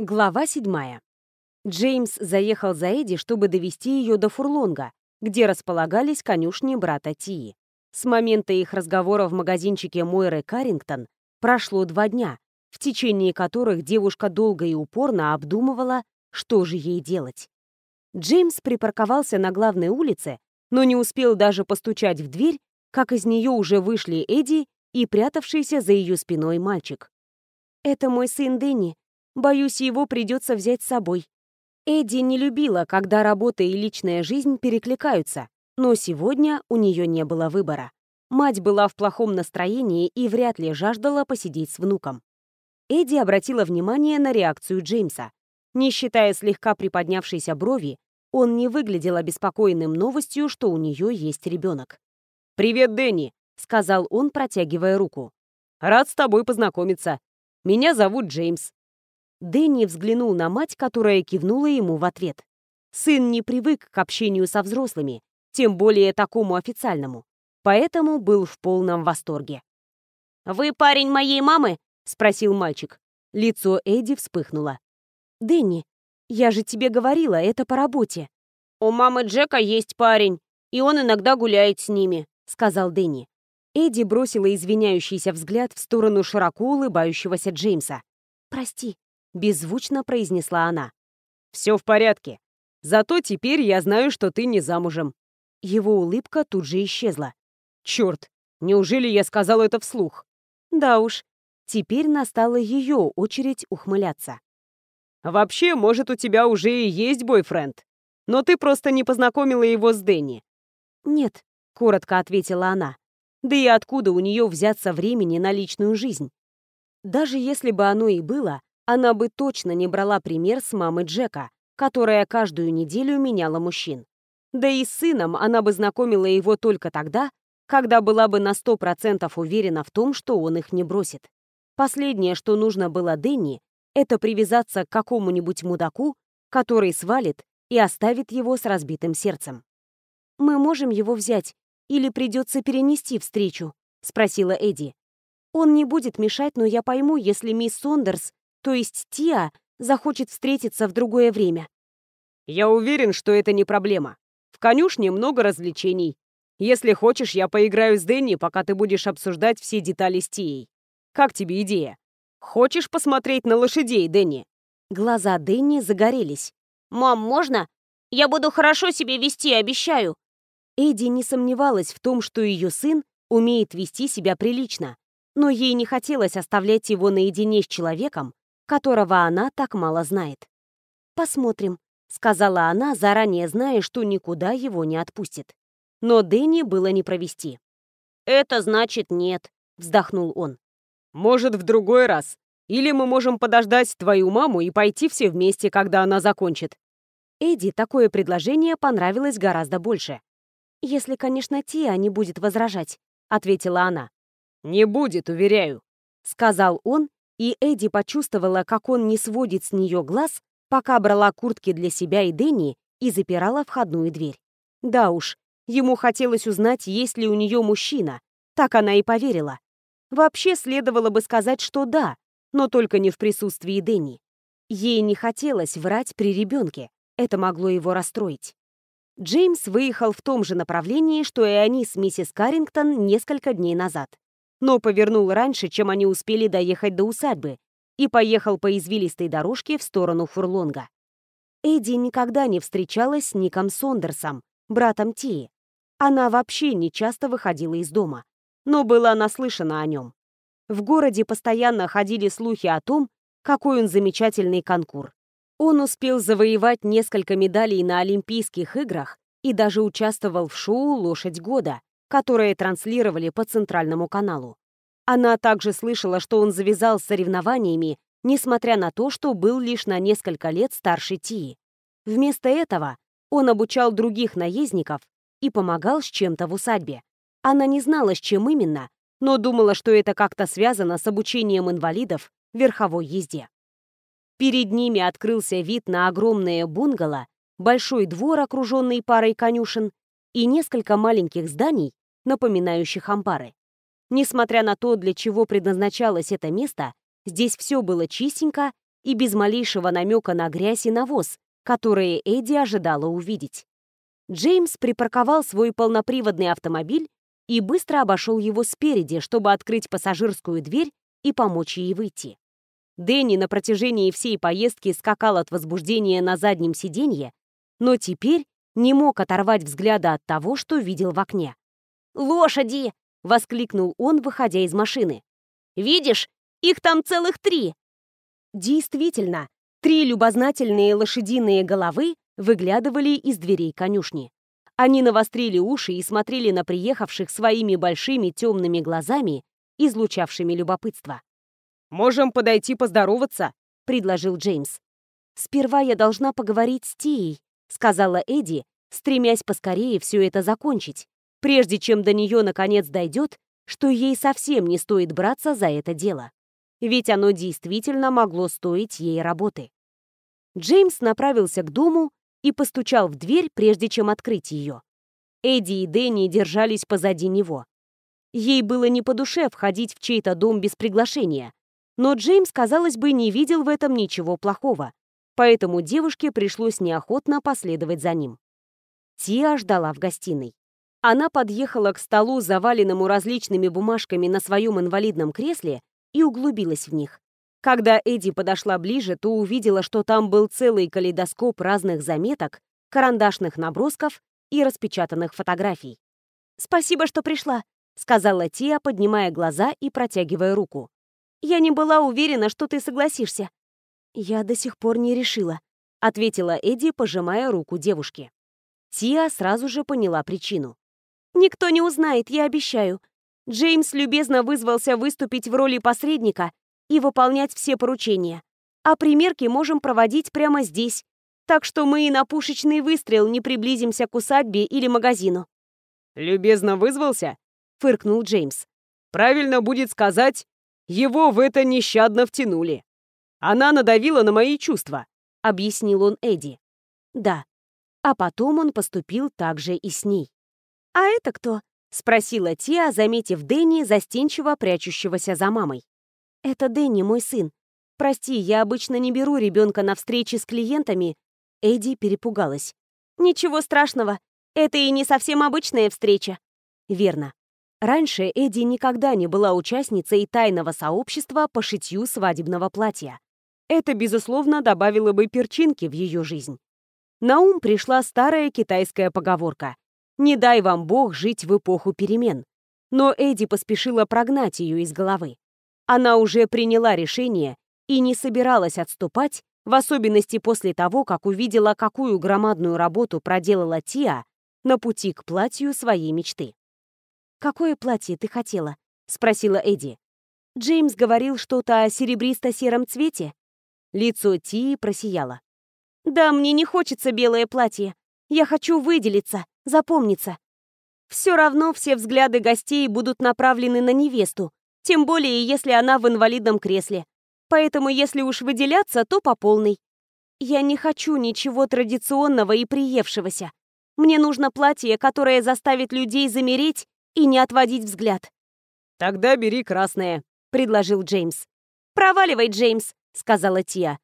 Глава седьмая. Джеймс заехал за Эдди, чтобы довести ее до Фурлонга, где располагались конюшни брата Тии. С момента их разговора в магазинчике Мойры Каррингтон прошло два дня, в течение которых девушка долго и упорно обдумывала, что же ей делать. Джеймс припарковался на главной улице, но не успел даже постучать в дверь, как из нее уже вышли Эдди и прятавшийся за ее спиной мальчик. «Это мой сын Дэнни», Боюсь, его придется взять с собой. Эдди не любила, когда работа и личная жизнь перекликаются, но сегодня у нее не было выбора. Мать была в плохом настроении и вряд ли жаждала посидеть с внуком. Эдди обратила внимание на реакцию Джеймса. Не считая слегка приподнявшейся брови, он не выглядел обеспокоенным новостью, что у нее есть ребенок. «Привет, Дэнни», — сказал он, протягивая руку. «Рад с тобой познакомиться. Меня зовут Джеймс. Дэнни взглянул на мать, которая кивнула ему в ответ. Сын не привык к общению со взрослыми, тем более такому официальному, поэтому был в полном восторге. «Вы парень моей мамы?» — спросил мальчик. Лицо Эдди вспыхнуло. «Дэнни, я же тебе говорила, это по работе». «У мамы Джека есть парень, и он иногда гуляет с ними», — сказал Дэнни. Эдди бросила извиняющийся взгляд в сторону широко улыбающегося Джеймса. «Прости», беззвучно произнесла она. «Все в порядке. Зато теперь я знаю, что ты не замужем». Его улыбка тут же исчезла. «Черт, неужели я сказал это вслух?» Да уж, теперь настала ее очередь ухмыляться. «Вообще, может, у тебя уже и есть бойфренд, но ты просто не познакомила его с Дэнни». «Нет», — коротко ответила она. «Да и откуда у нее взяться времени на личную жизнь? Даже если бы оно и было, она бы точно не брала пример с мамы Джека, которая каждую неделю меняла мужчин. Да и с сыном она бы знакомила его только тогда, когда была бы на сто процентов уверена в том, что он их не бросит. Последнее, что нужно было Дэнни, это привязаться к какому-нибудь мудаку, который свалит и оставит его с разбитым сердцем. «Мы можем его взять или придется перенести встречу?» — спросила Эдди. «Он не будет мешать, но я пойму, если мисс Сондерс то есть Тиа захочет встретиться в другое время. Я уверен, что это не проблема. В конюшне много развлечений. Если хочешь, я поиграю с Дэнни, пока ты будешь обсуждать все детали с Тией. Как тебе идея? Хочешь посмотреть на лошадей, Дэнни? Глаза Дэнни загорелись. «Мам, можно? Я буду хорошо себя вести, обещаю». Эдди не сомневалась в том, что ее сын умеет вести себя прилично, но ей не хотелось оставлять его наедине с человеком, которого она так мало знает. «Посмотрим», — сказала она, заранее зная, что никуда его не отпустит. Но Дэнни было не провести. «Это значит нет», — вздохнул он. «Может, в другой раз. Или мы можем подождать твою маму и пойти все вместе, когда она закончит». Эдди такое предложение понравилось гораздо больше. «Если, конечно, Тиа не будет возражать», — ответила она. «Не будет, уверяю», — сказал он и Эдди почувствовала, как он не сводит с нее глаз, пока брала куртки для себя и Дэнни и запирала входную дверь. Да уж, ему хотелось узнать, есть ли у нее мужчина. Так она и поверила. Вообще следовало бы сказать, что да, но только не в присутствии Дэнни. Ей не хотелось врать при ребенке. Это могло его расстроить. Джеймс выехал в том же направлении, что и они с миссис Каррингтон несколько дней назад но повернул раньше, чем они успели доехать до усадьбы, и поехал по извилистой дорожке в сторону Фурлонга. Эдди никогда не встречалась с Ником Сондерсом, братом Тии. Она вообще не часто выходила из дома, но была наслышана о нем. В городе постоянно ходили слухи о том, какой он замечательный конкур. Он успел завоевать несколько медалей на Олимпийских играх и даже участвовал в шоу «Лошадь года», которые транслировали по центральному каналу. Она также слышала, что он завязал с соревнованиями, несмотря на то, что был лишь на несколько лет старше Тии. Вместо этого он обучал других наездников и помогал с чем-то в усадьбе. Она не знала, с чем именно, но думала, что это как-то связано с обучением инвалидов верховой езде. Перед ними открылся вид на огромное бунгало, большой двор, окруженный парой конюшен, и несколько маленьких зданий, напоминающих амбары. Несмотря на то, для чего предназначалось это место, здесь все было чистенько и без малейшего намека на грязь и навоз, которые Эдди ожидала увидеть. Джеймс припарковал свой полноприводный автомобиль и быстро обошел его спереди, чтобы открыть пассажирскую дверь и помочь ей выйти. Дэнни на протяжении всей поездки скакал от возбуждения на заднем сиденье, но теперь не мог оторвать взгляда от того, что видел в окне. «Лошади!» — воскликнул он, выходя из машины. «Видишь, их там целых три!» Действительно, три любознательные лошадиные головы выглядывали из дверей конюшни. Они навострили уши и смотрели на приехавших своими большими темными глазами, излучавшими любопытство. «Можем подойти поздороваться», — предложил Джеймс. «Сперва я должна поговорить с Тией», — сказала Эдди, стремясь поскорее все это закончить, прежде чем до нее наконец дойдет, что ей совсем не стоит браться за это дело. Ведь оно действительно могло стоить ей работы. Джеймс направился к дому и постучал в дверь, прежде чем открыть ее. Эдди и Дэнни держались позади него. Ей было не по душе входить в чей-то дом без приглашения, но Джеймс, казалось бы, не видел в этом ничего плохого, поэтому девушке пришлось неохотно последовать за ним. Тиа ждала в гостиной. Она подъехала к столу, заваленному различными бумажками на своем инвалидном кресле, и углубилась в них. Когда Эдди подошла ближе, то увидела, что там был целый калейдоскоп разных заметок, карандашных набросков и распечатанных фотографий. «Спасибо, что пришла», — сказала Тия, поднимая глаза и протягивая руку. «Я не была уверена, что ты согласишься». «Я до сих пор не решила», — ответила Эдди, пожимая руку девушки. Тия сразу же поняла причину. «Никто не узнает, я обещаю. Джеймс любезно вызвался выступить в роли посредника и выполнять все поручения. А примерки можем проводить прямо здесь, так что мы и на пушечный выстрел не приблизимся к усадьбе или магазину». «Любезно вызвался?» — фыркнул Джеймс. «Правильно будет сказать, его в это нещадно втянули. Она надавила на мои чувства», — объяснил он Эдди. «Да, а потом он поступил так же и с ней. «А это кто?» — спросила Тиа, заметив Дэнни, застенчиво прячущегося за мамой. «Это Дэнни, мой сын. Прости, я обычно не беру ребенка на встречи с клиентами». Эдди перепугалась. «Ничего страшного. Это и не совсем обычная встреча». Верно. Раньше Эдди никогда не была участницей тайного сообщества по шитью свадебного платья. Это, безусловно, добавило бы перчинки в ее жизнь. На ум пришла старая китайская поговорка «Не дай вам Бог жить в эпоху перемен». Но Эдди поспешила прогнать ее из головы. Она уже приняла решение и не собиралась отступать, в особенности после того, как увидела, какую громадную работу проделала Тиа на пути к платью своей мечты. «Какое платье ты хотела?» — спросила Эдди. Джеймс говорил что-то о серебристо-сером цвете. Лицо Тии просияло. Да, мне не хочется белое платье. Я хочу выделиться, запомниться. Все равно все взгляды гостей будут направлены на невесту, тем более если она в инвалидном кресле. Поэтому если уж выделяться, то по полной. Я не хочу ничего традиционного и приевшегося. Мне нужно платье, которое заставит людей замереть и не отводить взгляд. «Тогда бери красное», — предложил Джеймс. «Проваливай, Джеймс», — сказала Тия.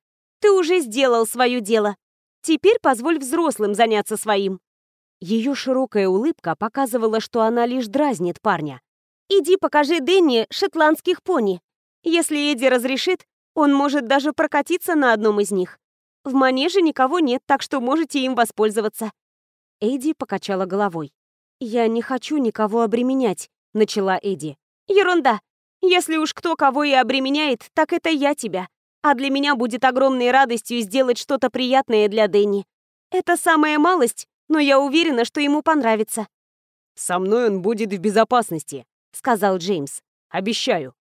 Ты уже сделал свое дело. Теперь позволь взрослым заняться своим». Ее широкая улыбка показывала, что она лишь дразнит парня. «Иди покажи Дэнни шотландских пони. Если Эдди разрешит, он может даже прокатиться на одном из них. В манеже никого нет, так что можете им воспользоваться». Эдди покачала головой. «Я не хочу никого обременять», — начала Эдди. «Ерунда. Если уж кто кого и обременяет, так это я тебя а для меня будет огромной радостью сделать что-то приятное для Дэнни. Это самая малость, но я уверена, что ему понравится». «Со мной он будет в безопасности», — сказал Джеймс. «Обещаю.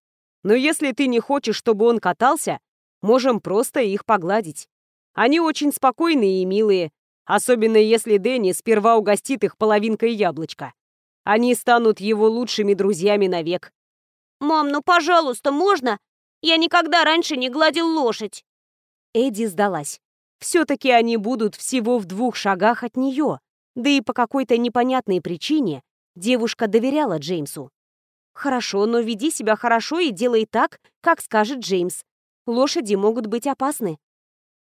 Но если ты не хочешь, чтобы он катался, можем просто их погладить. Они очень спокойные и милые, особенно если Дэнни сперва угостит их половинкой яблочка. Они станут его лучшими друзьями навек». «Мам, ну, пожалуйста, можно? Я никогда раньше не гладил лошадь!» Эдди сдалась. Все-таки они будут всего в двух шагах от нее, да и по какой-то непонятной причине девушка доверяла Джеймсу. «Хорошо, но веди себя хорошо и делай так, как скажет Джеймс. Лошади могут быть опасны.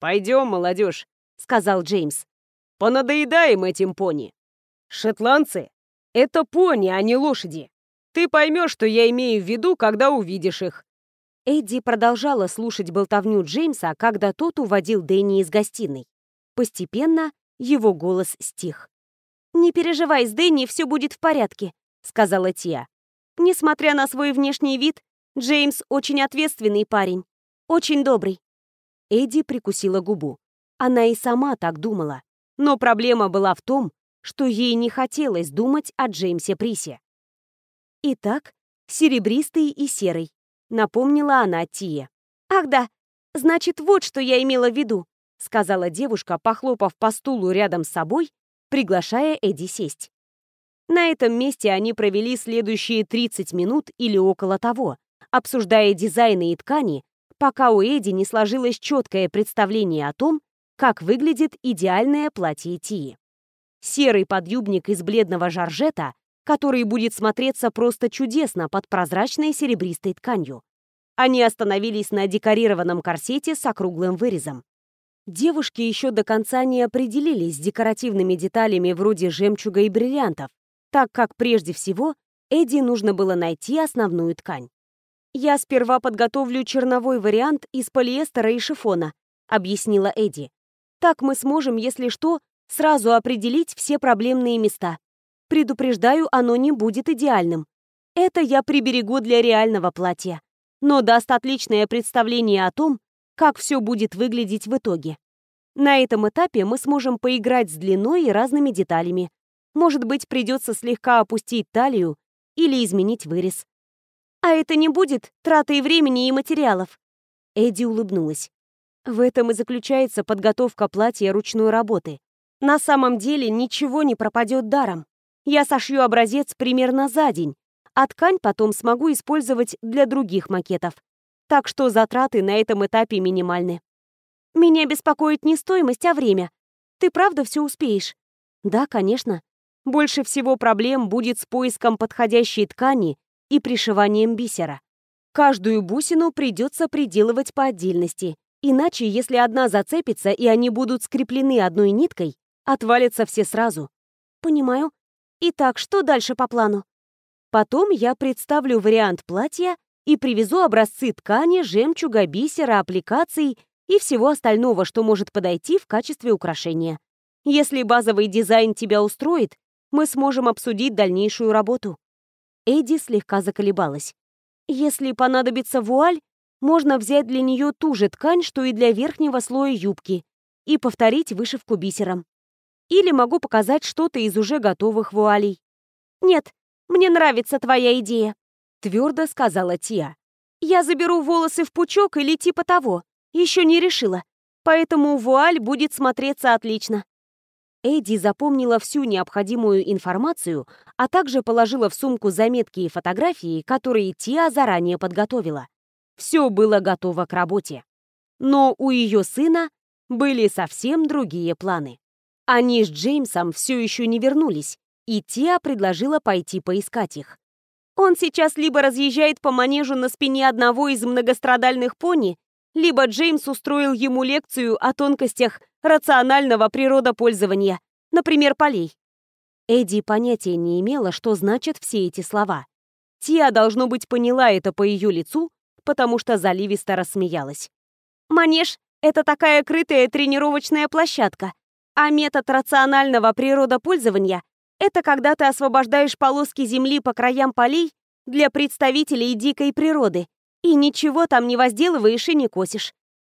«Пойдем, молодежь», — сказал Джеймс. «Понадоедаем этим пони. Шотландцы — это пони, а не лошади. Ты поймешь, что я имею в виду, когда увидишь их». Эдди продолжала слушать болтовню Джеймса, когда тот уводил Дэнни из гостиной. Постепенно его голос стих. «Не переживай, с Дэнни все будет в порядке», — сказала Тия. «Несмотря на свой внешний вид, Джеймс очень ответственный парень, очень добрый». Эдди прикусила губу. Она и сама так думала. Но проблема была в том, что ей не хотелось думать о Джеймсе Присе. Итак, серебристый и серый, напомнила она Тие. Ах да, значит, вот что я имела в виду, сказала девушка, похлопав по стулу рядом с собой, приглашая Эдди сесть. На этом месте они провели следующие 30 минут или около того, обсуждая дизайны и ткани, пока у Эдди не сложилось четкое представление о том, как выглядит идеальное платье Тии. Серый подъюбник из бледного жаржета, который будет смотреться просто чудесно под прозрачной серебристой тканью. Они остановились на декорированном корсете с округлым вырезом. Девушки еще до конца не определились с декоративными деталями вроде жемчуга и бриллиантов, так как прежде всего Эдди нужно было найти основную ткань. «Я сперва подготовлю черновой вариант из полиэстера и шифона», — объяснила Эдди. «Так мы сможем, если что, сразу определить все проблемные места. Предупреждаю, оно не будет идеальным. Это я приберегу для реального платья. Но даст отличное представление о том, как все будет выглядеть в итоге. На этом этапе мы сможем поиграть с длиной и разными деталями. Может быть, придется слегка опустить талию или изменить вырез. А это не будет тратой времени и материалов. Эдди улыбнулась. В этом и заключается подготовка платья ручной работы. На самом деле ничего не пропадет даром. Я сошью образец примерно за день, а ткань потом смогу использовать для других макетов. Так что затраты на этом этапе минимальны. Меня беспокоит не стоимость, а время. Ты правда все успеешь? Да, конечно. Больше всего проблем будет с поиском подходящей ткани и пришиванием бисера. Каждую бусину придется приделывать по отдельности, иначе, если одна зацепится и они будут скреплены одной ниткой, отвалятся все сразу. Понимаю. Итак, что дальше по плану? Потом я представлю вариант платья и привезу образцы ткани, жемчуга, бисера, аппликаций и всего остального, что может подойти в качестве украшения. Если базовый дизайн тебя устроит, мы сможем обсудить дальнейшую работу». Эдди слегка заколебалась. «Если понадобится вуаль, можно взять для нее ту же ткань, что и для верхнего слоя юбки, и повторить вышивку бисером. Или могу показать что-то из уже готовых вуалей». «Нет, мне нравится твоя идея», — твердо сказала Тия. «Я заберу волосы в пучок или типа того. Еще не решила. Поэтому вуаль будет смотреться отлично. Эдди запомнила всю необходимую информацию, а также положила в сумку заметки и фотографии, которые Тиа заранее подготовила. Все было готово к работе. Но у ее сына были совсем другие планы. Они с Джеймсом все еще не вернулись, и Тиа предложила пойти поискать их. Он сейчас либо разъезжает по манежу на спине одного из многострадальных пони, либо Джеймс устроил ему лекцию о тонкостях рационального природопользования, например, полей. Эдди понятия не имела, что значат все эти слова. Тиа, должно быть, поняла это по ее лицу, потому что заливисто рассмеялась. «Манеж — это такая крытая тренировочная площадка, а метод рационального природопользования — это когда ты освобождаешь полоски земли по краям полей для представителей дикой природы, и ничего там не возделываешь и не косишь.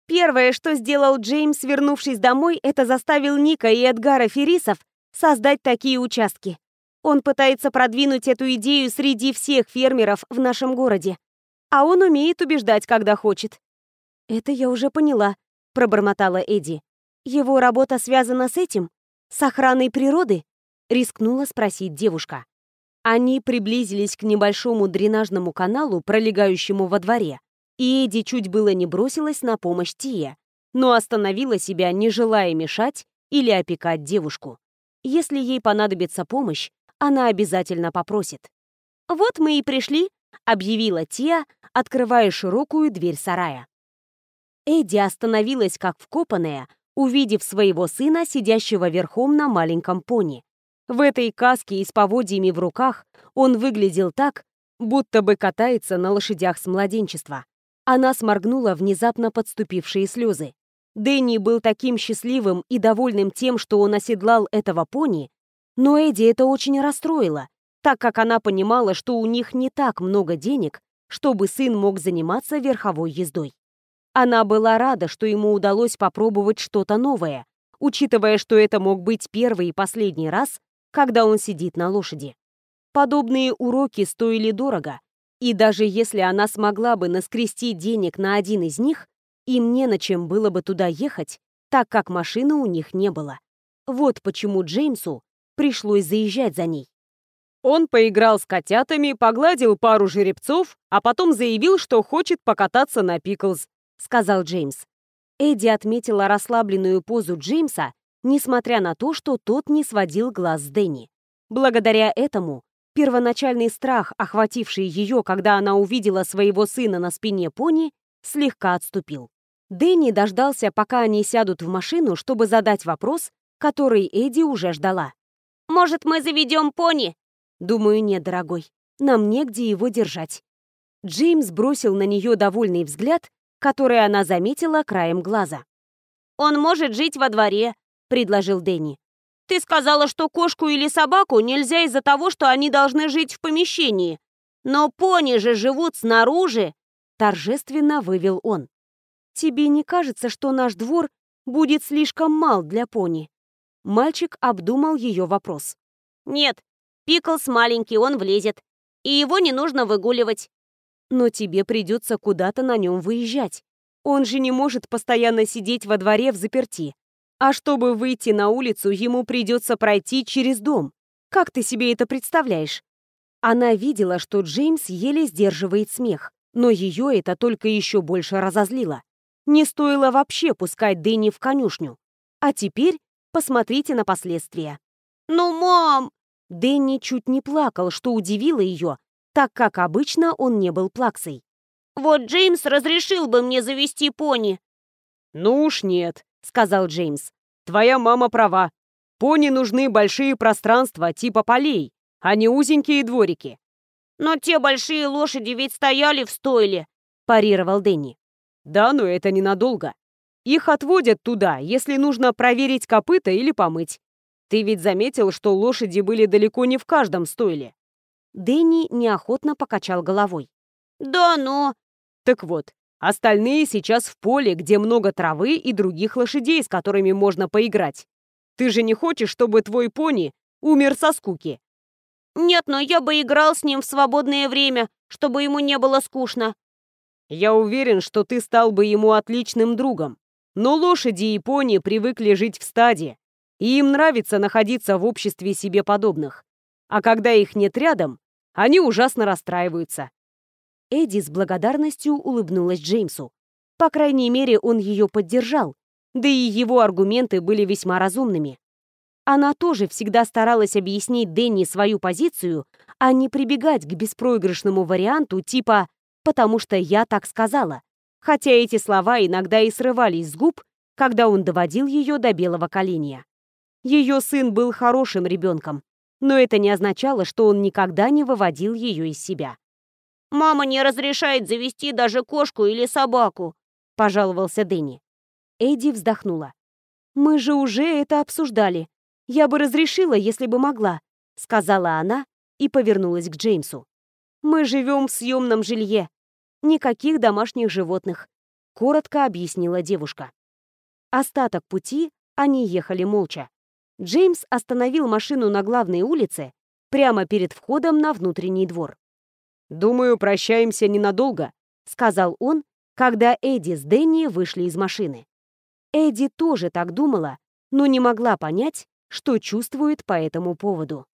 Первое, что сделал Джеймс, вернувшись домой, это заставил Ника и Эдгара Феррисов создать такие участки. Он пытается продвинуть эту идею среди всех фермеров в нашем городе. А он умеет убеждать, когда хочет. «Это я уже поняла», — пробормотала Эдди. «Его работа связана с этим? С охраной природы?» — рискнула спросить девушка. Они приблизились к небольшому дренажному каналу, пролегающему во дворе, и Эдди чуть было не бросилась на помощь Тие, но остановила себя, не желая мешать или опекать девушку. Если ей понадобится помощь, она обязательно попросит. «Вот мы и пришли», — объявила Тия, открывая широкую дверь сарая. Эдди остановилась как вкопанная, увидев своего сына, сидящего верхом на маленьком пони. В этой каске и с поводьями в руках он выглядел так, будто бы катается на лошадях с младенчества. Она сморгнула внезапно подступившие слезы. Дэнни был таким счастливым и довольным тем, что он оседлал этого пони, но Эдди это очень расстроило, так как она понимала, что у них не так много денег, чтобы сын мог заниматься верховой ездой. Она была рада, что ему удалось попробовать что-то новое, учитывая, что это мог быть первый и последний раз, когда он сидит на лошади. Подобные уроки стоили дорого, и даже если она смогла бы наскрести денег на один из них, им не на чем было бы туда ехать, так как машины у них не было. Вот почему Джеймсу пришлось заезжать за ней. Он поиграл с котятами, погладил пару жеребцов, а потом заявил, что хочет покататься на Пиклз, сказал Джеймс. Эдди отметила расслабленную позу Джеймса, несмотря на то, что тот не сводил глаз с Дэнни. Благодаря этому первоначальный страх, охвативший ее, когда она увидела своего сына на спине пони, слегка отступил. Дэнни дождался, пока они сядут в машину, чтобы задать вопрос, который Эдди уже ждала. «Может, мы заведем пони?» «Думаю, нет, дорогой. Нам негде его держать». Джеймс бросил на нее довольный взгляд который она заметила краем глаза. «Он может жить во дворе», — предложил Дэнни. «Ты сказала, что кошку или собаку нельзя из-за того, что они должны жить в помещении. Но пони же живут снаружи!» — торжественно вывел он. «Тебе не кажется, что наш двор будет слишком мал для пони?» Мальчик обдумал ее вопрос. «Нет, Пиклс маленький, он влезет. И его не нужно выгуливать но тебе придется куда-то на нем выезжать. Он же не может постоянно сидеть во дворе в заперти. А чтобы выйти на улицу, ему придется пройти через дом. Как ты себе это представляешь? Она видела, что Джеймс еле сдерживает смех, но ее это только еще больше разозлило. Не стоило вообще пускать Дэнни в конюшню. А теперь посмотрите на последствия. «Ну, мам!» Дэнни чуть не плакал, что удивило ее, так как обычно он не был плаксой. «Вот Джеймс разрешил бы мне завести пони». «Ну уж нет», — сказал Джеймс. «Твоя мама права. Пони нужны большие пространства типа полей, а не узенькие дворики». «Но те большие лошади ведь стояли в стойле», — парировал Дэнни. «Да, но это ненадолго. Их отводят туда, если нужно проверить копыта или помыть. Ты ведь заметил, что лошади были далеко не в каждом стойле. Дэнни неохотно покачал головой. «Да, но...» «Так вот, остальные сейчас в поле, где много травы и других лошадей, с которыми можно поиграть. Ты же не хочешь, чтобы твой пони умер со скуки?» «Нет, но я бы играл с ним в свободное время, чтобы ему не было скучно». «Я уверен, что ты стал бы ему отличным другом. Но лошади и пони привыкли жить в стаде, и им нравится находиться в обществе себе подобных. А когда их нет рядом, они ужасно расстраиваются». Эдди с благодарностью улыбнулась Джеймсу. По крайней мере, он ее поддержал, да и его аргументы были весьма разумными. Она тоже всегда старалась объяснить Дэнни свою позицию, а не прибегать к беспроигрышному варианту типа «потому что я так сказала», хотя эти слова иногда и срывались с губ, когда он доводил ее до белого коленя. Ее сын был хорошим ребенком, но это не означало, что он никогда не выводил ее из себя. «Мама не разрешает завести даже кошку или собаку», — пожаловался Дэнни. Эдди вздохнула. «Мы же уже это обсуждали. Я бы разрешила, если бы могла», — сказала она и повернулась к Джеймсу. «Мы живем в съемном жилье. Никаких домашних животных», — коротко объяснила девушка. Остаток пути они ехали молча. Джеймс остановил машину на главной улице, прямо перед входом на внутренний двор. «Думаю, прощаемся ненадолго», — сказал он, когда Эдди с Дэнни вышли из машины. Эдди тоже так думала, но не могла понять, что чувствует по этому поводу.